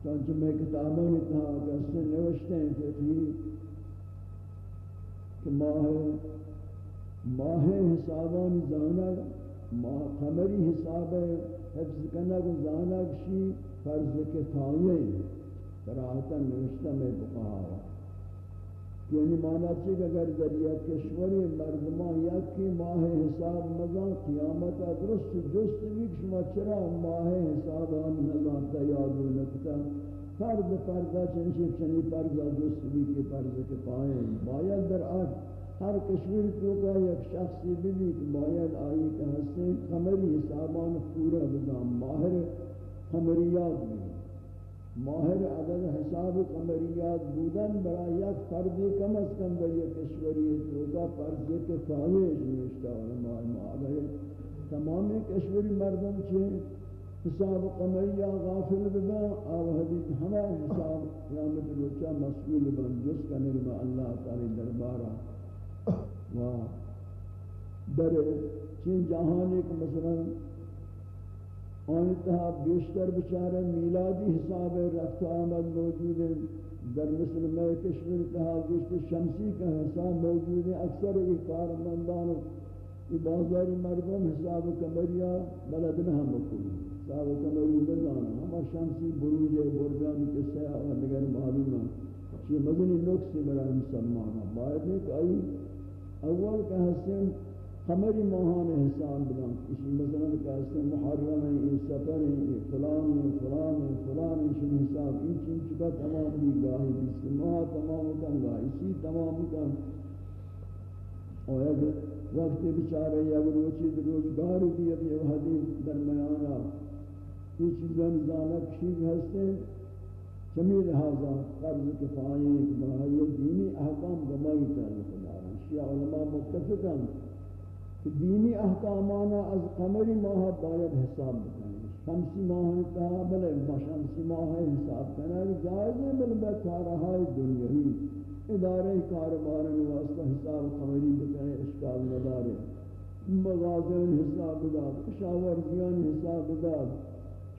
چونچہ میں کتابوں نے کہا کہ اس سے نوشتے ہیں کہ تھی کہ ماہ ماہ حسابان زانگ ماہ قمری حساب، حفظ کرنا کو زانگ شی فرض کے تھائے سراحتا نوشتہ میں بقار یعنی مانا چاہیے کہ اگر ذریعہ کشوری مردمان یکی ماہ حساب مزان قیامت درست جست بھی شما، چرا ماہ حساب ہم نظام تیاد و نکتا؟ فرض فرضا یعنی چنشی چنی فرضا جست بھی کہ فرض کے پائیں باید در آج ہر کشور تو کا یک شخصی بھی باید آئی کہ ہستے قمری حسابان پورا بزام ماہر قمریات بھی ماہر عدد حساب قمریات بودن برای یک فردی کم از کم در یک کشوری توقع فرض کے فائش نوشتا علماء معابر تمام کشوری مردم چھے حساب قمریہ غافل ببا اور حدیث ہمیں حساب قیامت روچہ مسئول بن جس کا نرمہ اللہ تعالی دربارہ و در چین جہان ایک مثلا آن تہا بیشتر بچارے میلادی حساب رفت آمد موجود ہیں۔ در مثل میں کشمیر تہا گشت، شمسی کا حساب موجود ہے اکثر ایک کارمندان یہ بازاری مردم حساب کمریا بلد نہ ہم بکلی حساب کمری بزانا ہما شمسی بروج برجان کے سیاہ دیگر معلوم ہے یہ مدنی نقص برای مسلمان۔ ہے باید ہے کہ آئی اول کا حسن قمری ماہان حساب بدن اسی مثلا کہ محرم ہے یہ سفر ہے یہ فلان ہے فلان ہے فلان ہے شن حساب. این چین چکا تمام بھی گاہی بیس ماہ تمام کن گاہی اسی تمام کن اور اگر وقت بچارے اگر وہ چیز روزگار بھی ابھی حدیث درمیانا یہ چیزیں نزانہ کشید ہستے جمیل حاضر قرض کفائی ایک برائی دینی احکام گمائی تعلق دارا شیعہ علماء متفقاً کہ دینی احکامانا از قمری ماہ باید حساب بکنی شمسی ماہ انتہا بلے شمسی ماہ حساب کرنا جائز ہے بل بے کارہائی دنیاوی ادارے کاربارن واسطہ حساب قمری بکنے اشکال ندارے مغازن حساب داد شاورزیان حساب داد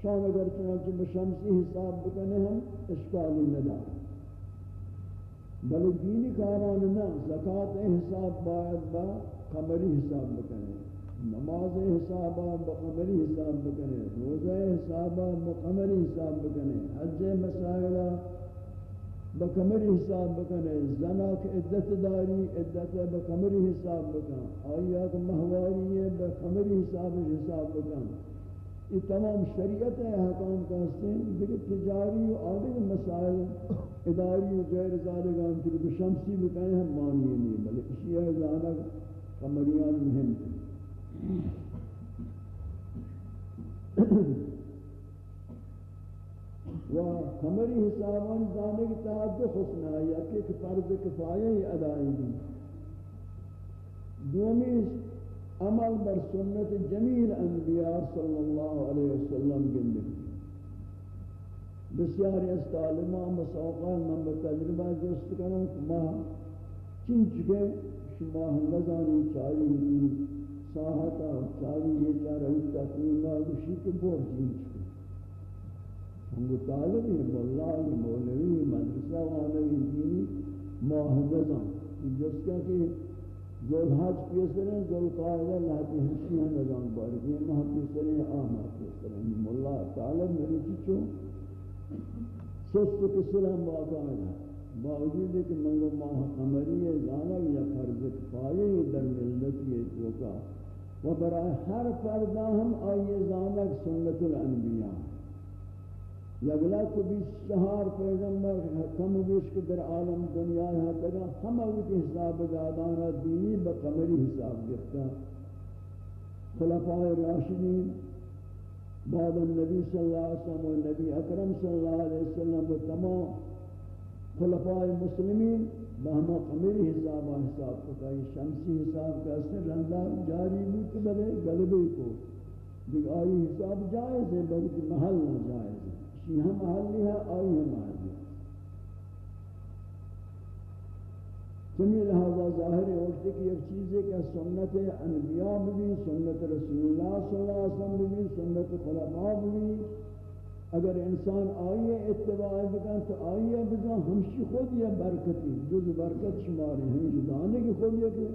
شان اگر چنانچہ بشمسی حساب بکنے ہم اشکالی ندارے بل دینی کاران نہ زکاة حساب باید با قمری حساب بکنے نماز حساب بقمری حساب بکنے روزہ حساب بقمری حساب بکنے حج مسائل بقمری حساب بکنے زنا کے عدت داری، عدت بقمری حساب بکن. آیات مہواری ہے بقمری حساب حساب بکن. یہ تمام شریعت احکام کا حسین دیکھ تجاری و آدھے مسائل، اداری و غیر ذالگان تر بشمسی بکنے ہم مانی نہیں، بلکہ اشیاء زانک قمریان مهم و قمری حسابان زانے کی تحت دو حسن ہے، یا کہ فرض کفایہ ہی ادائی دی دومی عمل بر سنت جمیل انبیاء صلی اللہ علیہ وسلم گندگی. بسیاری از تعلیمان مساقان، من بتجربہ جست کروں کہ ما چنچ کے شما ہندزانی چاری ہوئی ساہتا چاری یہ چار روز تقریباً گوشی کے بور جین چکے. ہم کو طالبی مولائی مولوی مدرسہ وانوی دینی، ما ہندزان جس کا کہ ذل حج پیسریں ذل قاعدہ لاتی ہنسی ہندزان بارک یہ ماہ پیسریں آمہ پیسریں مولا طالب میری چچو سست کسلم باقاعدہ باوجود ہے کہ منگو ماہ قمری زانا یا فرض کفایہ در ملت یہ توکا و برای ہر فردہ ہم آئیے زانک سنت الانبیاء. یگلا کو بیس چہار پیغمبر کم و بیش کے در عالم دنیا ہے، تگا ہم اوٹی حساب دادانا دینی بقمری حساب گفتا خلفاء راشدین، بعد النبی صلی اللہ علیہ وسلم و نبی اکرم صلی اللہ علیہ وسلم و تمام خلفاء مسلمین بہما قمری حساب حساب کو کہا، یہ شمسی حساب کا اثر رندہ جاری بوت بلے غلبے کو۔ دیکھ، آئی حساب جائز ہے، بلکہ محل نہ جائز ہے۔ اسی ہم محلی ہے آئی ہم محلی ہے۔ سمی لہذا ظاہر ہے کہ ایک چیز ہے کہ سنت انبیاء بھی، سنت رسول اللہ صلی اللہ علیہ وسلم بھی، سنت خلفاء بھی۔ اگر انسان آئیے اتباع بکن تو آئیے بزن ہمشی خود یا برکتی جز برکت شماری ہمیں جو دانے کی خود یا کہ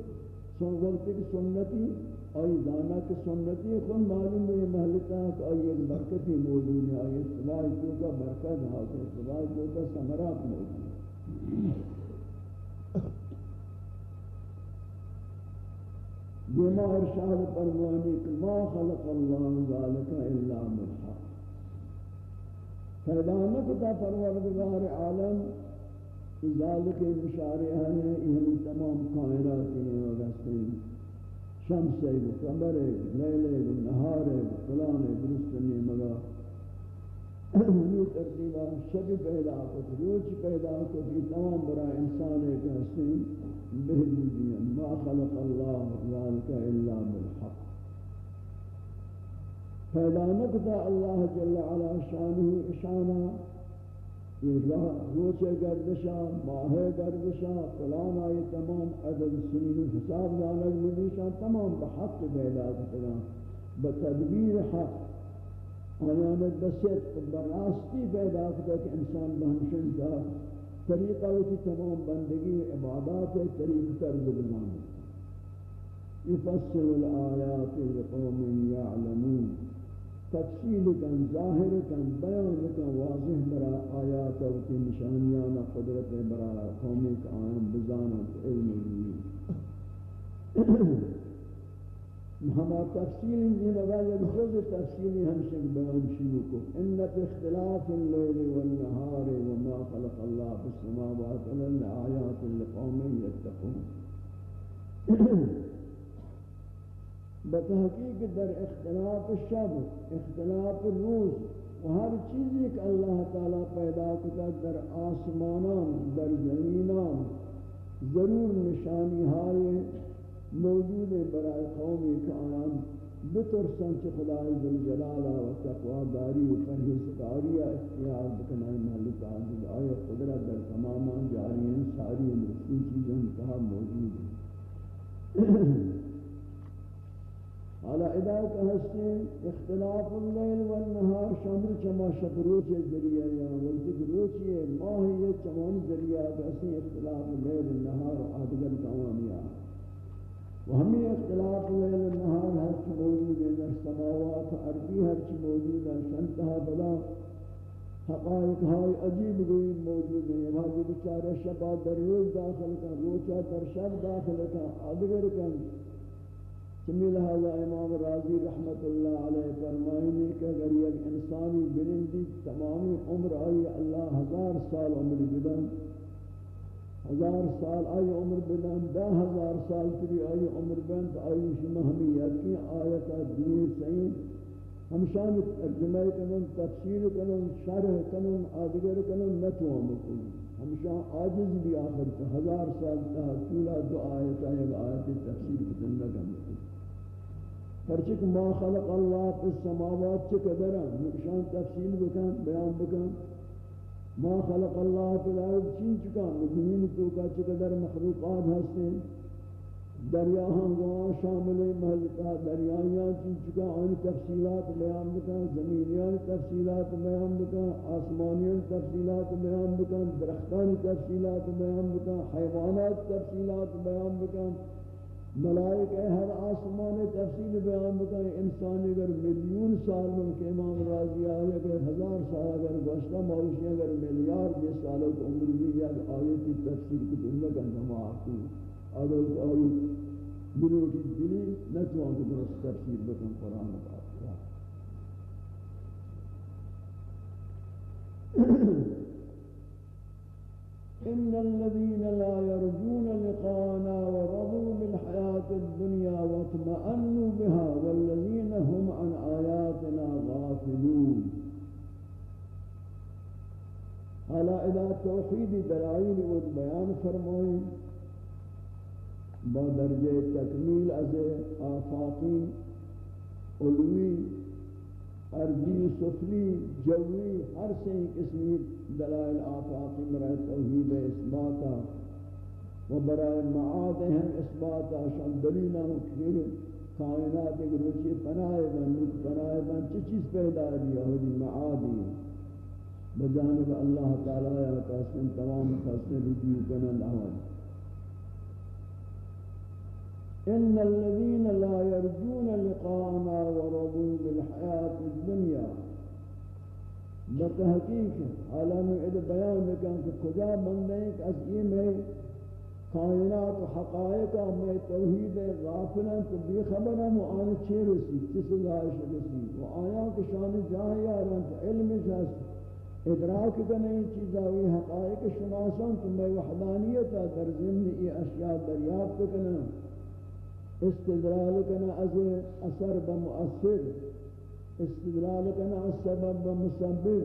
سن وقت کی سنتی آئی دانا کی سنتی خود معلوم ہے محلتا ہے کہ آئی ایک برکتی موجود ہے، آئی اتباع جو کا برکت حاصل اتباع جو کا سمرات موجود ہے۔ دیما ارشاد فرمانی کہ ما خلق اللہ ذالک الا مرحب پیدا نکتا پروردگار عالم ذالک مشارعہ ہے یہ یعنی تمام کائنات ہیں وغیرہ شمس ہے وہ قمر ہے لیل ہے وہ نہار ہے وہ فلان ہے درست نہیں مگا یہ ترتیبہ شب پیدا کو روز پیدا کو بھی تمام برا انسان ہے کہ حسین بہبودیاں ما خلق اللہ ذالک الا بالحق پیدا نکتا اللہ جل علا شانہ اشانا یہ روچے گردشا ماہ گردشا فلان آئی تمام عدد سنین حساب لانک ملیشا تمام بحق پیدا کتا بتدبیر حق آیانت بسیت براستی پیدا کرتا کہ انسان بہمشن کا طریقہ ہوتی تمام بندگی عبادات ہے طریق طرز بزانے يفصل الآيات لقوم يعلمون تفصیل کن ظاہر کن بیان کن واضح برا آیات و تی نشانیان قدرت برا قومی کا آیان بزانت علم علمی ہما تفصیل یہ لگا یک جز تفصیلی ہم ہمشہ بیان شروع کو ان فی اختلاف اللیل والنہار وما خلق اللہ في السماوات لآیات لقوم یتقون. بتحقیق در اختلاف شب، اختلاف روز و ہر چیزی کہ اللہ تعالی پیدا کتا در آسمانان، در زمینان، ضرور نشانی ہائے موجود برای قومی کہ آیان بترسن چھ خدای ذوالجلالہ و تقوی داری و پرہیزکاری اختیار بکنائی محلت عزیز آیا قدرت در تمامان جاری ساری مرسی چیزیں کہا موجود ہے حالا ادا کا حسن اختلاف اللیل والنہار شامل چما شب روچ ذریعہ یا ولدک روچی ہے ماہ یہ چمان ذریعہ حسن اختلاف اللیل والنہار آدگر قوامیا و ہمیں اختلاف اللیل والنہار ہر چی موجود ہے در سماوات عربی ہر چی موجود ہے شنتہا بلا حقائق ہائی عجیب گوئی موجود ہے یہ بھائی بچارہ شبہ در روز داخل کا روچہ در شب داخل کا آدگر کن. چمی لہذا امام راضی رحمت اللہ علیہ فرمائنی کہ اگر یک انسانی بنندی تمامی عمر آئی اللہ ہزار سال عمر بدن، ہزار سال آئی عمر بدن، دہ ہزار سال تری آئی عمر بدن آئی شما ہمیں یکی آیتا دین سعین ہمشان ترجمہ کنن تفسیر کنن شرح کنن آدگر کنن نتوان بکنن ہمیشہ آجز بھی آخر ہزار سال تہا چولا دو آیتا یک آیت تفسیر کنن نگم پرچک ما خلق اللہ فی السماوات چقدر نقشان تفصیل بکن، بیان بکن۔ ما خلق اللہ فی الارض چین چکا؟ مدنین تو کا چقدر مخلوقات ہستے دریا ہم وہاں شامل محلتا دریائیاں چین چکا آن تفصیلات بیان بکن زمینیان تفصیلات بیان بکن آسمانیان تفصیلات بیان بکن درختان تفصیلات بیان بکن حیوانات تفصیلات بیان بکن ملائک ہر آسمان تفصیل بیان بکائیں انسان اگر ملیون سال من کے امام راضی آئے، اگر ہزار سال اگر گوشتہ موشی اگر ملیار دے سالوں کو عمر بھی یا آیتی تفصیل کو دلنے کا نماعتو آدھو کہ آئی منوٹی دلی نتوان تو درست تفسیر بکن قرآن پاک إن الذين لا يرجون لقانا ورضوا بالحياة الدنيا واطمأنوا بها والذين هم عن آياتنا غافلون. على إذا التوحيد دلائل وبيان فرموه با درجہ تکمیل از آفاقی، علوی ارضی سفلی، جوی ہر سے قسمی دلائل آفاقی برای توحید اثباتا و برای معاد ہیں اثباتا شان دلیلہ مکفیر کائنات ایک روچی پناہ بن نک پناہ بن چی چیز پیدا ہے یہودی معادی. بجانب اللہ تعالی یا قاسم تمام قاسم رجیو کنن احوال ان الذين لا يرجون لقاءنا ورضوا بالحياه الدنيا. بتحقیق عالم اد بیان لکن کہ کجا بندے اس یہ میں کائنات و حقائق میں توحید غافلن تو بے خبر ہم آن چھ رسی کس لائش رسی و آیا کہ شان جاہی آران تو علم شاست ادراک کرنے چیزا ہوئی حقائق شناسان تو میں وحدانیت در ضمن ای اشیاء دریافت کرنا استدلال کرنا از اثر بمؤثر استدلال کرنا از سبب بمسبب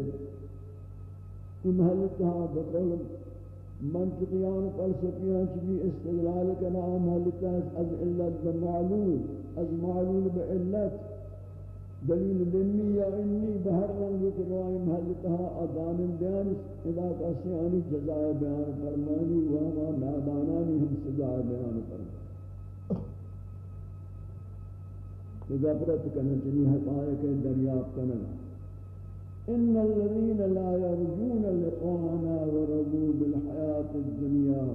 این محلتها بقول منطقیان، فلسفیان چبی استدلال کرنا محلتها از علت بمعلول از معلول بعلت دلیل لمی یا انی بہر رنگ ایک روائی محلتها آدان بیان ادا کسی آنی جزائے بیان فرمانی وہاں نادانانی ہم سزائے بیان فرمانی. غفرت کرنا چنی حقائق دریافت کرنا ان الذين لا يرجون لقاءنا ورضوا بالحياة الدنيا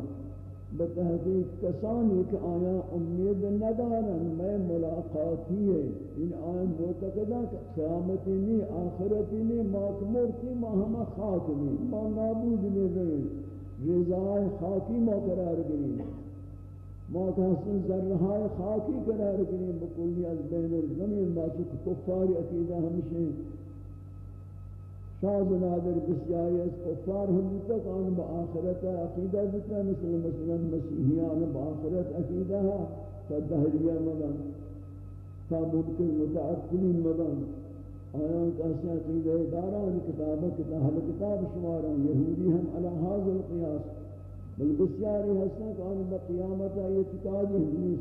بتحقیق کسانی کہ آیا امید ندارن میں ملاقاتی ہے ان آیا معتقدہ کہ قیامتی نہیں آخرتی نہیں ماک مرتی ما ہم خاتمی ما نابود میں رہے رضای خاکی ما قرار گرین ما کہاسن ذرہای خاکی قرار گرین بکلی از بین الزمین ما چک کفاری عقیدہ ہمشہ شاہ بنادر بسیاری از کفار ہم تک آن با آخرت عقیدہ بتا مثل مثلا مسیحیان با آخرت عقیدہ تا دہریہ مبن تا ممکن متعطلین مبن آیان کسی عقیدہ داران کتابہ کتاب کتاب شماران یہودی ہم علی حاضر قیاس بل بسیاری حسن کہ آن با قیامت اعتقادی ہم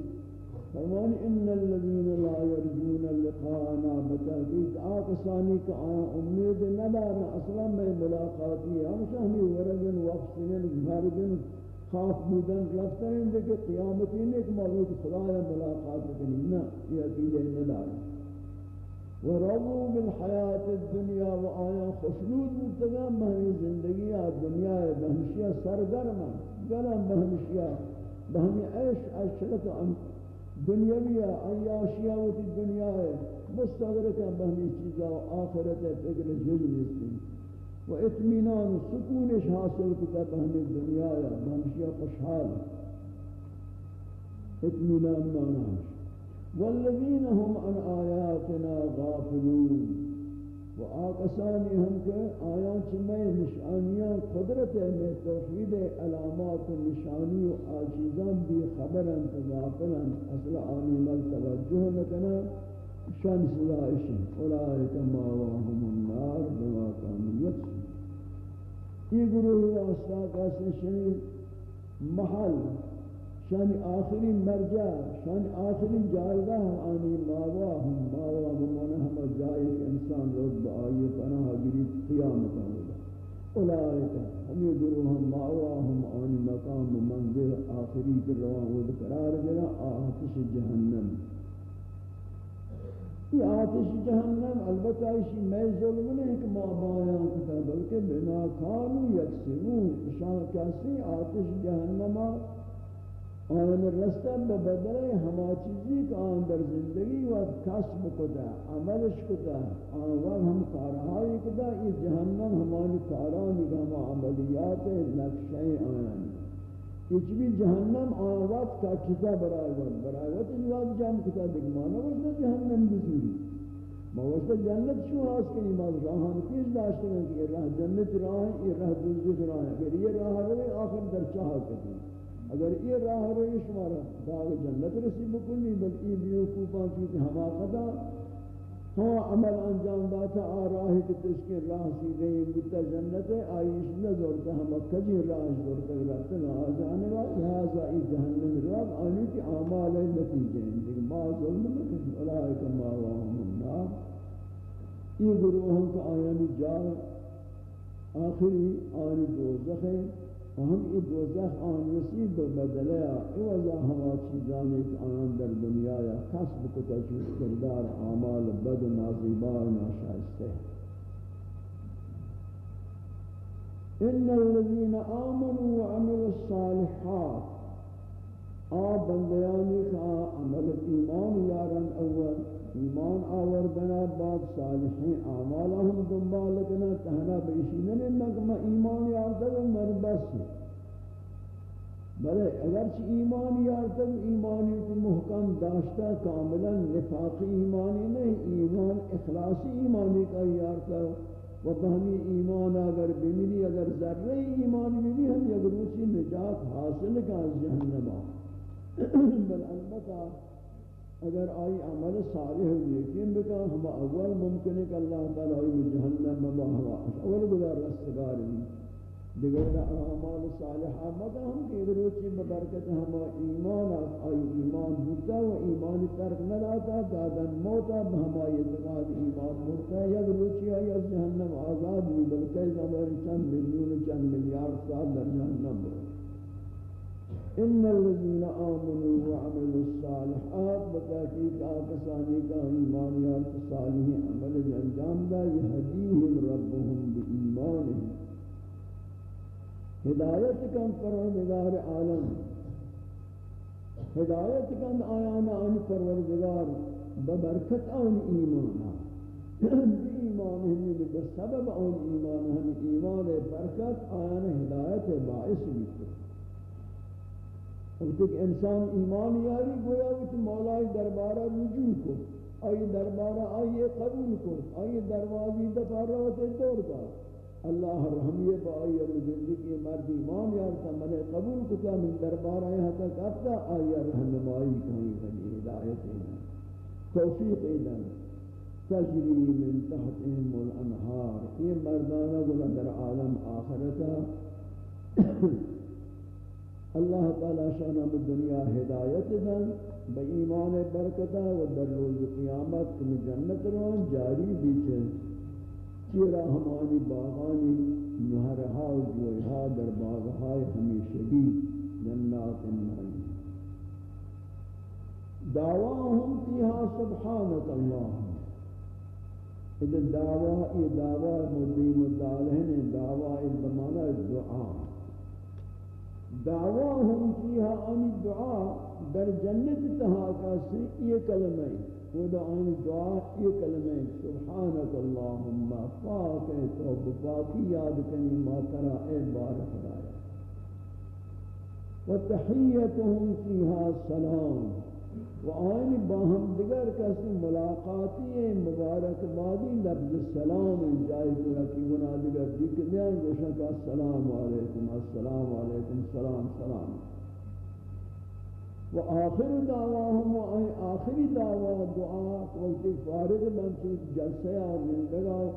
فرمان ان الذين لا يرجون لقاءنا بتحقیق آقسانی کا آیا امید ندار اصلا میں ملاقاتی. ہم شہمی ورگن وقسن مرگن خاف بودن رفتن دیکھ قیامتی نیک موجود خدای ملاقات کنی. نا یہ عقیدہ ندار ورضوا بالحیات الدنیا و آیا خوشنود مرتگا مہمی زندگی دنیا بہمشیہ سرگرم گرم بہمشیہ بہمی عیش عشرت دنیاوی ہے عیاشیہ و تی دنیا. ہے مستغرق بہمی چیزا و آخرت فکر جز نیستی. و اتمینان و سکونش حاصل کتا بہمی دنیا ہے بہمشیہ خوشحال. اتمینان ماناش. والذین هم عن آیاتنا غافلون. و آقسانی ہم کے آیان چمیں نشانیاں قدرت میں توحید علامات و نشانی و آجیزان بھی خبرن تغافلن اصل آنی مل توجہ لکنا شان صدائشن اولائک ماواہم النار بما کانو یکسی یہ گروہ واسطہ کا سنشنی محل شان آخری مرجع، شان آخری جائزہ آنی ماوا ہم ماوا بمانا ہم جائے کہ انسان روز بآئی پناہ گری قیامت ہوگا اولائکہ ہم یہ گروہ ہم ماوا ہم آنی مقام منزل آخری کے روان ہود قرار گرا آتش جہنم یہ آتش جہنم البتہ اسی میں ظلم نہیں کہ ما بایان کتا بلکہ بنا کانو یکسرون شان کسی آتش جہنم آن رستم به بدل ہما چیزی که آن در زندگی و کسب کتا عملش کتا آن وقت ہم کارهایی کتا یہ جہنم ہمانی کارانی کا ہم عملیات نقشہ آنانی یہ بھی جہنم آن وقت کا کتا برای وقت برای وقت یہ وقت جام کتا دکمانا وقت جہنم بزوری ما وقت جنت شو حاصل کنی ما راہان پیش داشتے ہیں کہ یہ راہ جنت راہ ہے یہ راہ دوزخ راہ ہے اگر یہ راہ روے آخر در چاہ کرتی اگر یہ راہ روی شمارا باغ جنت رسی بکنی بل ای بیو کوپا چیز ہما قدا ہاں عمل انجام داتا، آ راہی کہ تشکر راہ سیدھے بتا جنت ہے آئیش نظورتا ہما کجی راہ زورتا گرتا نہ جانے گا لہذا ای جہنم رواب آنی کی آمال نتیجے ہیں لیکن ما ظلم نکن علائک ما واہم النار. یہ گروہوں کا آیانی جا آخری آنی دوزخ ہے ہم یہ دوزخ آن رسید نصیب بدلے ایوزا ہما چیزانی کہ آن در دنیا یا قصب کو تجوز کردار اعمال بد نازیبار ناشائستے ان الذين آمنوا وعملوا الصالحات، آب بندیانی کا دنبال کنا تہنا بیشی نہ کہ میں ایمان یارتا ہوں میں بس بلے اگرچہ ایمان یارتا ہوں ایمانی کو محکم داشتا کاملا نفاقی ایمانی نہیں ایمان اخلاصی ایمانی کا یارتا ہوں و بہمی ایمان اگر بمینی اگر ذرہ ایمان بھی ہم یک روچی نجات حاصل کا جہنم بل البتہ اگر آئی عمل صالح لیکن بکا ہم اول ممکن ہے کہ اللہ تعالی آئی جہنم مبا ہوا۔ اول گزار رستگار بھی۔ دیگر اعمال صالحہ مگر ہم کہ روچی ببرکت ہم ایمان، آئی ایمان ہوتا و ایمان ترک نہ لاتا دادا موتا ہم آئی اعتقاد ایمان ہوتا یا روچی آئی از جہنم آزاد بھی بلکہ زمان چند ملیون، چند ملیار سال در جہنم بھر ان الذين امنوا وعملوا الصالحات بتحقیق آکسانی کا ایمان یارت صالح عمل انجام دا یهدیهم ربهم بإیمانهم ہدایت کن پروردگار عالم، ہدایت کن آیان آن پروردگار ببرکت آن۔ ایمانا ایمان ہمیں بسبب آن ایمان، ہم ایمان برکت، آیان ہدایت باعث بھی۔ وقت کہ انسان ایمان یاری گویا وقت مولائی دربارہ رجوع کو آئی دربارہ آئیے قبول کو آئی دروازی دفع روت دور کا اللہ رحمیہ با آئی رجوع کی مرد ایمان یارتا من قبول کتا من دربارہ یہاں تک افتا آئی رحمائی کہیں بنی ہدایت توفیق ایدن تجری من تحتهم الانہار یہ مردانہ گلہ در عالم آخرتا اللہ تعالی شانہ میں دنیا ہدایت دن، بے ایمان برکتہ و در روز قیامت کمی جنت روان جاری بیچے چیرا ہمانی باغانی نہرہا و جوہا در باغہائی ہمیشگی جنات النعیم دعواہم فیہا سبحانت اللہ اذا دعوہ یہ دعوہ مدیم الدالہن دعوہ اس بمانا دعا۔ دعواهم فيها عن الدعاء در جنت تها کاسی یہ کلمہ وہ دا عن الدعاء یہ کلمہ سبحانك اللهم پاک ہے تو پاکی یاد کنی ما ترى اے بار خدایا۔ وتحيتهم فيها سلام۔ و آئین باہم دیگر کسی ملاقاتی ہیں مبارک بادی لفظ سلام جائے کنا کی گناہ دیگر دیکھ دیان گوشن کا السلام علیکم السلام علیکم، سلام سلام. و آخر دعواہم و آئین آخری دعوا دعا قلتی فارغ بنچو جلسے اور زندگاہ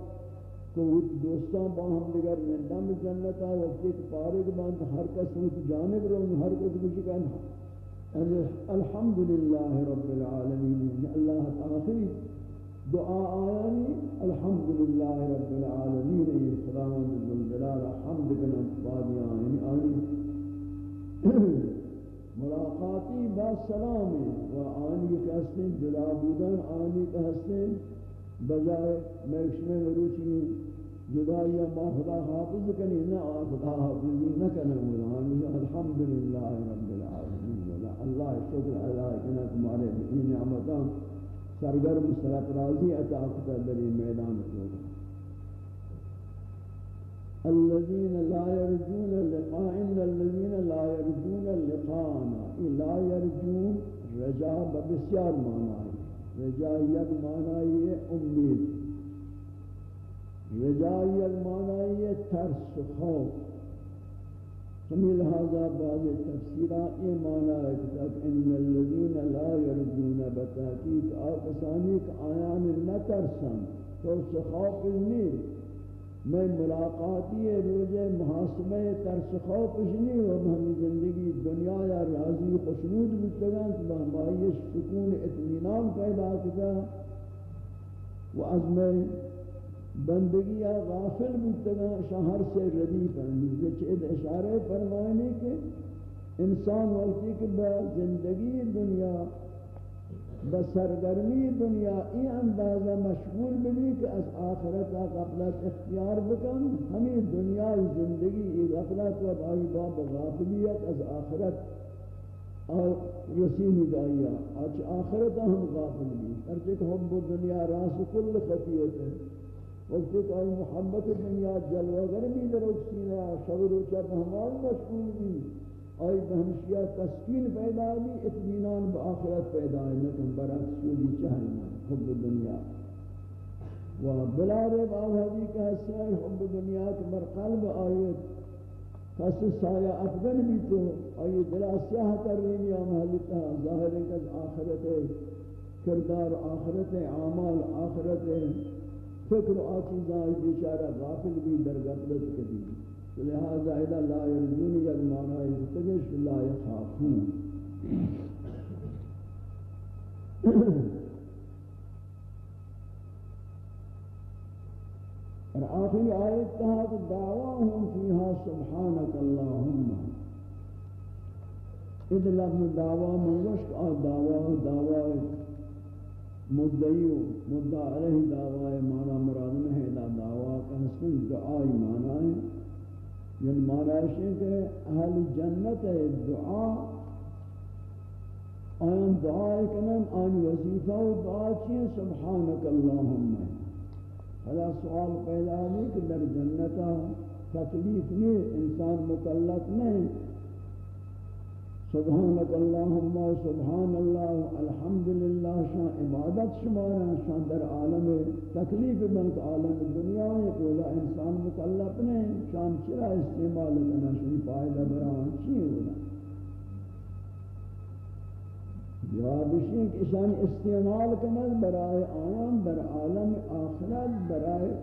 تو دوستان باہم دیگر زندہ میں جنتا وقتی فارغ بنچ ہر کس جانب رو ہر کس کچھ کہنا الحمد لله رب العالمين الله تعالى دعاء آياني الحمد لله رب العالمين اي السلام عز الجلال حمد كنا انتفادي آياني آني ملاقاتي با سلام و آنی که هستن جدا بودن آنی که هستن بجائے میں اس میں روچی جدائی ما خدا حافظ کنی، نہ خدا حافظی نہ کنے الحمدللہ رب العالمین۔ اللہ شکر ادا کنا تمہارے این نعمتان سرگرم راضی عطا کتا دلی میدان تو الذين لا يرجون اللقاء إن الذين لا يرجون اللقاء لا يرجون رجاء بسیار معنی. رجاء یک معنی امید. رجاء یک معنی ترس خوف. ہمیں لہذا بعض تفسیرہ یہ معنی ہے کہ ان الذین لا يرجون بتحقیق آکسانی کا آیان نہ ترسن تو سخوف نہیں میں ملاقاتی روز محاسبہ ترس خوف نہیں و ہم زندگی، دنیا یا راضی خوشنود بتگان تو ہماری سکون، اطمینان پیدا کتا و از میں بندگی یا غافل بودتگا شہر سے ردیف ہیں چید اشارہ فرمائنے کے انسان وقتی کہ با زندگی دنیا، با سرگرمی دنیا ای اندازہ مشغول بھی کہ از آخرت غفلت اختیار بکن، ہمیں دنیا زندگی ای غفلت و بائی باب غافلیت از آخرت اور رسینی دائیا آج آخرت ہم غافل بھی پرچک حب دنیا راس کل خطیت ہے۔ وقتی کہ محبت دنیا جلوگر بھی در اکسینا شبر و چپ ہمان مشکول بھی آئی بہمشیہ تسکین پیدا بھی اتمینان با آخرت پیدا ہے لیکن برعکس سودی چاہینا حب دنیا. و بلا رب آوہدی کا حصہ حب دنیا کے بر قلب آیت کس سایہ افغن بھی تو، آئی دلا سیاہ تر رینی آمہلتا ظاہر ہے کہ آخرت کردار، آخرت اعمال آخرت فکر و آچیزائی بیچارہ غافل بھی در غفلت کبھی۔ لہذا اذا لا یرجون یک معنی یتگش لا یخافون۔ اور آخری آیت کہا کہ دعواہم فیہا سبحانک اللہم۔ اذ لفظ دعوا منگوش کا دعوا دعوا مدعی مدعا علیہ دعوی مانا مراد نہیں لا دعوی کا حسن دعائی مانا ہے۔ یعنی مانا ہے کہ اہل جنت ہے، دعا۔ آن دعائی کنن آن وظیفہ و دعا چیئے، سبحانک اللہم۔ حالا سوال پیدا نہیں کہ در جنتا تکلیف نہیں، انسان مکلف نہیں۔ سبحانك اللهم سبحان الله الحمد لله شان عبادت شمارا شان در عالم تکلیف بنت عالم دنیا میں کوئی انسان مکلف نہیں، شان چرا استعمال کرنا شان فائدہ بران چی ہونا؟ جواب یہ کہ شان استعمال کرنا برائے آیام در عالم آخرت، برائے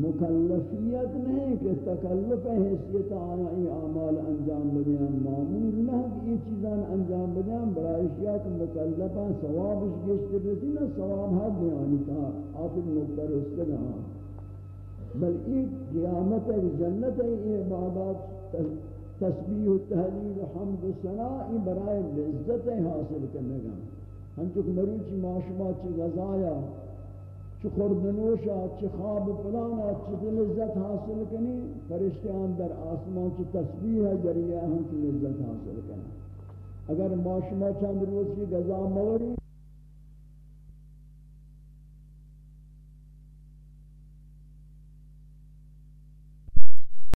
مکلفیت نہیں کہ تکلف حیثیت آیا ای اعمال انجام بدیاں معمول نہ کہ یہ چیزان انجام بدیاں برای اشیاء مکلفاں ثوابش گشت رسی نہ ثواب حد بیانی تھا آخر نکتر استگاں بل ایک قیامت ہے جنت ہے یہ عبادات، تسبیح و تحلیل و حمد و ثناء برائے لذت حاصل کرنے گا ہم چک مروچی معاشمات چی غذایا چھ خوردنوشا چھ خواب پلانا چھ لذت حاصل کنی، فرشتیان در آسمان چھ تسبیح جریعہ ہم چھ لذت حاصل کنی۔ اگر ما شما چند روز کی غذا موری